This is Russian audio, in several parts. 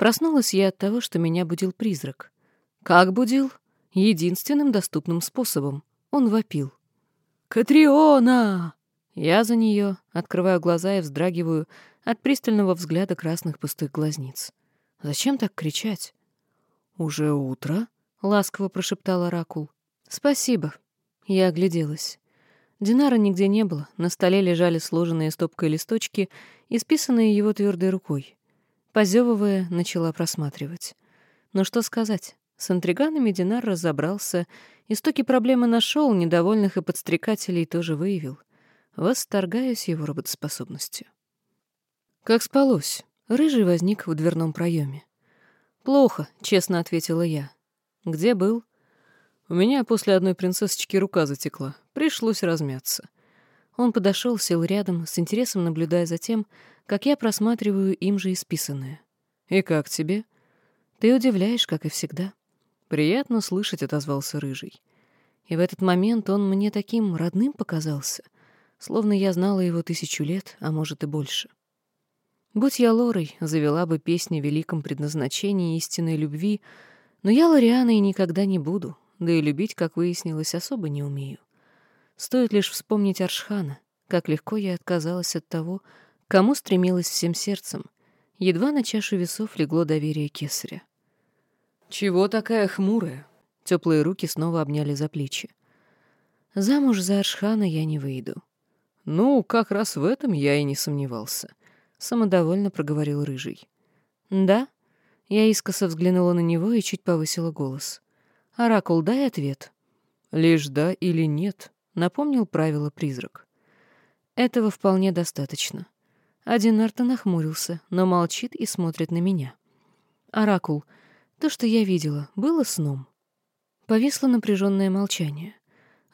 Проснулась я от того, что меня будил призрак. Как будил? Единственным доступным способом. Он вопил. «Катриона!» Я за нее, открываю глаза и вздрагиваю от пристального взгляда красных пустых глазниц. Зачем так кричать? «Уже утро?» — ласково прошептал Оракул. «Спасибо». Я огляделась. Динара нигде не было, на столе лежали сложенные стопкой листочки, исписанные его твердой рукой. Позевывая, начала просматривать. Но что сказать? С интриганами Динар разобрался, истоки проблемы нашел, недовольных и подстрекателей тоже выявил. Восторгаюсь его работоспособностью. «Как спалось?» Рыжий возник в дверном проеме. «Плохо», — честно ответила я. «Где был?» «У меня после одной принцессочки рука затекла. Пришлось размяться». Он подошел, сел рядом, с интересом наблюдая за тем, как я просматриваю им же исписанное. «И как тебе?» «Ты удивляешь, как и всегда». «Приятно слышать», — отозвался Рыжий. И в этот момент он мне таким родным показался, словно я знала его тысячу лет, а может и больше. Будь я Лорой, завела бы песни о великом предназначении истинной любви, но я Лорианой никогда не буду, да и любить, как выяснилось, особо не умею. Стоит лишь вспомнить Аршхана, как легко я отказалась от того, кому стремилась всем сердцем. Едва на чашу весов легло доверие кесаря. «Чего такая хмурая?» Теплые руки снова обняли за плечи. «Замуж за Аршхана я не выйду». «Ну, как раз в этом я и не сомневался», — самодовольно проговорил Рыжий. «Да?» Я искоса взглянула на него и чуть повысила голос. «Оракул, дай ответ». «Лишь да или нет», — напомнил правило призрак. «Этого вполне достаточно». Один Арта нахмурился, но молчит и смотрит на меня. «Оракул, то, что я видела, было сном». Повисло напряженное молчание.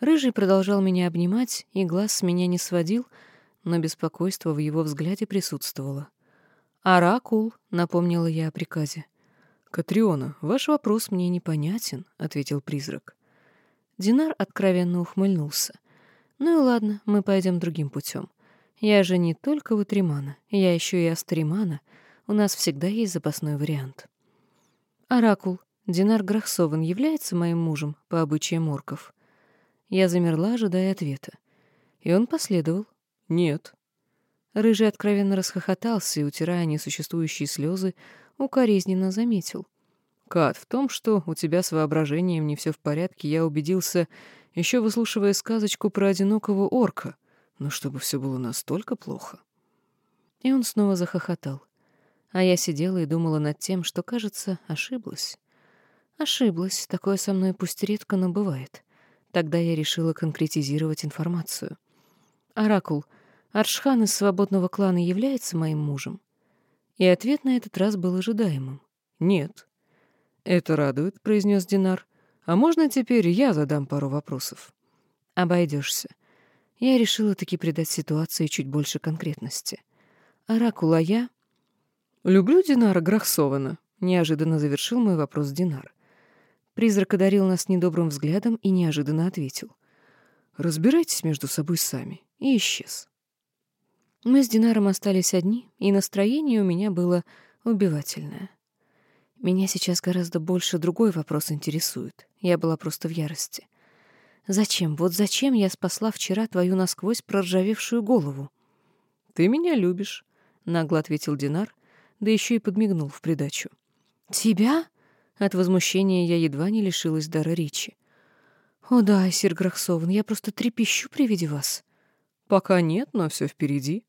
Рыжий продолжал меня обнимать, и глаз с меня не сводил, но беспокойство в его взгляде присутствовало. «Оракул», — напомнила я о приказе. «Катриона, ваш вопрос мне непонятен», — ответил призрак. Динар откровенно ухмыльнулся. «Ну и ладно, мы пойдем другим путем. Я же не только Ватримана, я еще и Астримана. У нас всегда есть запасной вариант». «Оракул, Динар Грахсован является моим мужем по обычаям орков?» Я замерла, ожидая ответа. И он последовал. «Нет». Рыжий откровенно расхохотался и, утирая несуществующие слезы, укоризненно заметил. «Кат, в том, что у тебя с воображением не все в порядке, я убедился, еще выслушивая сказочку про одинокого орка. Но чтобы все было настолько плохо...» И он снова захохотал. А я сидела и думала над тем, что, кажется, ошиблась. Ошиблась, такое со мной пусть редко, но бывает. Тогда я решила конкретизировать информацию. «Оракул, Аршхан из свободного клана является моим мужем?» И ответ на этот раз был ожидаемым. «Нет». «Это радует», — произнес Динар. «А можно теперь я задам пару вопросов?» «Обойдешься». Я решила таки придать ситуации чуть больше конкретности. «Оракул, а я...» «Люблю Динара Грахсована», — неожиданно завершил мой вопрос Динар. Призрак одарил нас недобрым взглядом и неожиданно ответил. «Разбирайтесь между собой сами». И исчез. Мы с Динаром остались одни, и настроение у меня было убивательное. Меня сейчас гораздо больше другой вопрос интересует. Я была просто в ярости. Зачем, вот зачем я спасла вчера твою насквозь проржавевшую голову? Ты меня любишь, нагло ответил Динар, да еще и подмигнул в придачу. Тебя? От возмущения я едва не лишилась дара речи. «О да, сир Грахсован, я просто трепещу при виде вас». «Пока нет, но все впереди».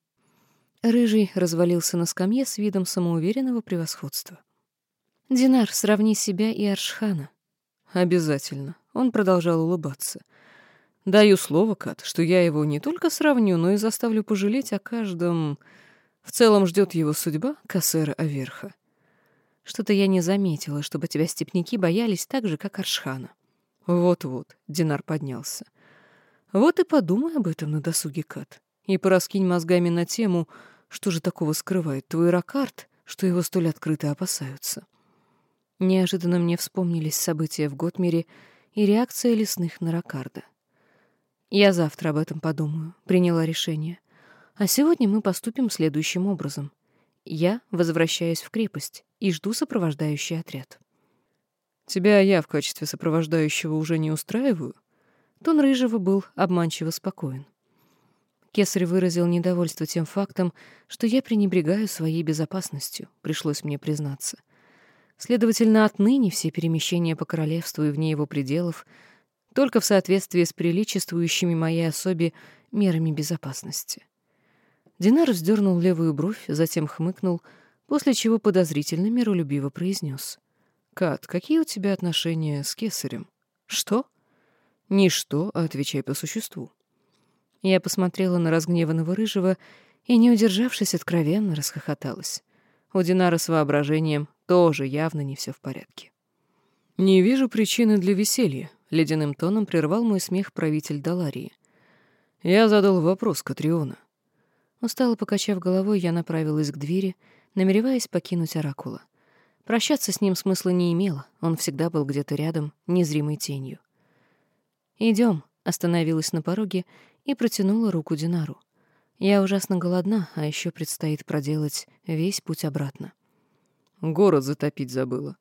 Рыжий развалился на скамье с видом самоуверенного превосходства. «Динар, сравни себя и Аршхана». «Обязательно». Он продолжал улыбаться. «Даю слово, Кат, что я его не только сравню, но и заставлю пожалеть о каждом... В целом ждет его судьба Кассера Аверха. Что-то я не заметила, чтобы тебя степняки боялись так же, как Аршхана. Вот-вот, Динар поднялся. Вот и подумай об этом на досуге, Кат. И пораскинь мозгами на тему, что же такого скрывает твой Ракарт, что его столь открыто опасаются. Неожиданно мне вспомнились события в Готмере и реакция лесных на Ракарда. Я завтра об этом подумаю, приняла решение. А сегодня мы поступим следующим образом. Я возвращаюсь в крепость и жду сопровождающий отряд. Тебя я в качестве сопровождающего уже не устраиваю? Тон Рыжего был обманчиво спокоен. Кесарь выразил недовольство тем фактом, что я пренебрегаю своей безопасностью, пришлось мне признаться. Следовательно, отныне все перемещения по королевству и вне его пределов только в соответствии с приличествующими моей особе мерами безопасности. Динар вздернул левую бровь, затем хмыкнул, после чего подозрительно миролюбиво произнес. «Кат, какие у тебя отношения с кесарем?» «Что?» «Не что, а отвечай по существу». Я посмотрела на разгневанного рыжего и, не удержавшись, откровенно расхохоталась. У Динара с воображением тоже явно не все в порядке. «Не вижу причины для веселья», — ледяным тоном прервал мой смех правитель Даларии. «Я задал вопрос Катриона. Устало покачав головой, я направилась к двери, намереваясь покинуть Оракула. Прощаться с ним смысла не имело, он всегда был где-то рядом, незримой тенью. «Идем», — остановилась на пороге и протянула руку Динару. «Я ужасно голодна, а еще предстоит проделать весь путь обратно». «Город затопить забыла».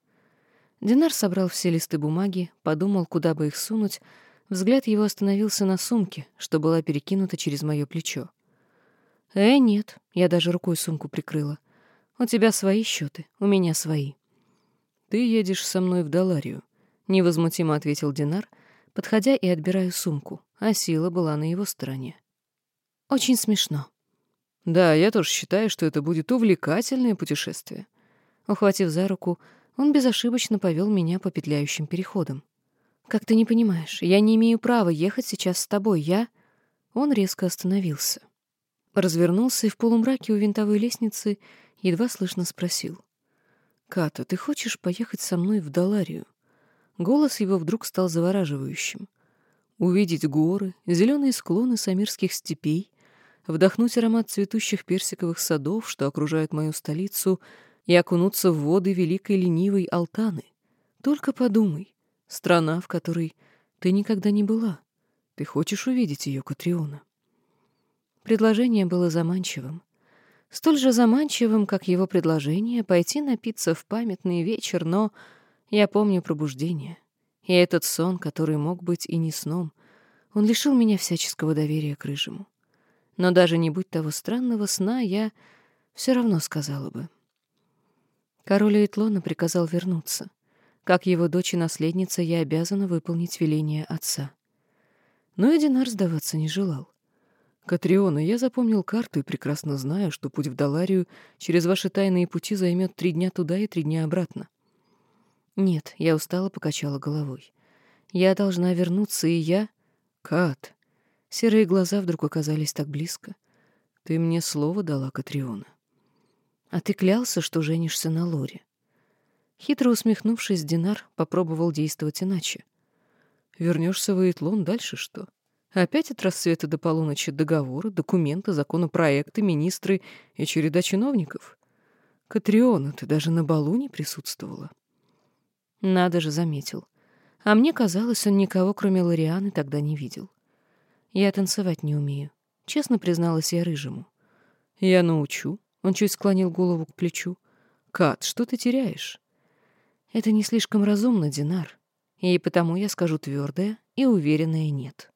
Динар собрал все листы бумаги, подумал, куда бы их сунуть, взгляд его остановился на сумке, что была перекинута через мое плечо. «Э, нет», — я даже рукой сумку прикрыла. «У тебя свои счеты, у меня свои». «Ты едешь со мной в Даларию», — невозмутимо ответил Динар, подходя и отбирая сумку, а сила была на его стороне. «Очень смешно». «Да, я тоже считаю, что это будет увлекательное путешествие». Ухватив за руку, он безошибочно повел меня по петляющим переходам. «Как ты не понимаешь, я не имею права ехать сейчас с тобой, я...» Он резко остановился развернулся и в полумраке у винтовой лестницы едва слышно спросил. «Ката, ты хочешь поехать со мной в Даларию?» Голос его вдруг стал завораживающим. «Увидеть горы, зеленые склоны самирских степей, вдохнуть аромат цветущих персиковых садов, что окружают мою столицу, и окунуться в воды великой ленивой Алтаны. Только подумай, страна, в которой ты никогда не была. Ты хочешь увидеть ее, Катриона?» Предложение было заманчивым. Столь же заманчивым, как его предложение пойти напиться в памятный вечер, но я помню пробуждение. И этот сон, который мог быть и не сном, он лишил меня всяческого доверия к рыжему. Но даже не будь того странного сна, я все равно сказала бы. Король Эйтлона приказал вернуться. Как его дочь и наследница, я обязана выполнить веление отца. Но Эдинар сдаваться не желал. «Катриона, я запомнил карту и прекрасно знаю, что путь в Даларию через ваши тайные пути займет три дня туда и три дня обратно». «Нет», — я устало покачала головой. «Я должна вернуться, и я...» «Кат!» Серые глаза вдруг оказались так близко. «Ты мне слово дала, Катриона». «А ты клялся, что женишься на Лоре?» Хитро усмехнувшись, Динар попробовал действовать иначе. «Вернешься в Эйтлон, дальше что?» Опять от рассвета до полуночи договоры, документы, законопроекты, министры и череда чиновников. Катриона, ты даже на балу не присутствовала. Надо же, заметил. А мне казалось, он никого, кроме Лорианы, тогда не видел. Я танцевать не умею. Честно призналась я рыжему. Я научу. Он чуть склонил голову к плечу. Кат, что ты теряешь? Это не слишком разумно, Динар. И потому я скажу твердое и уверенное «нет».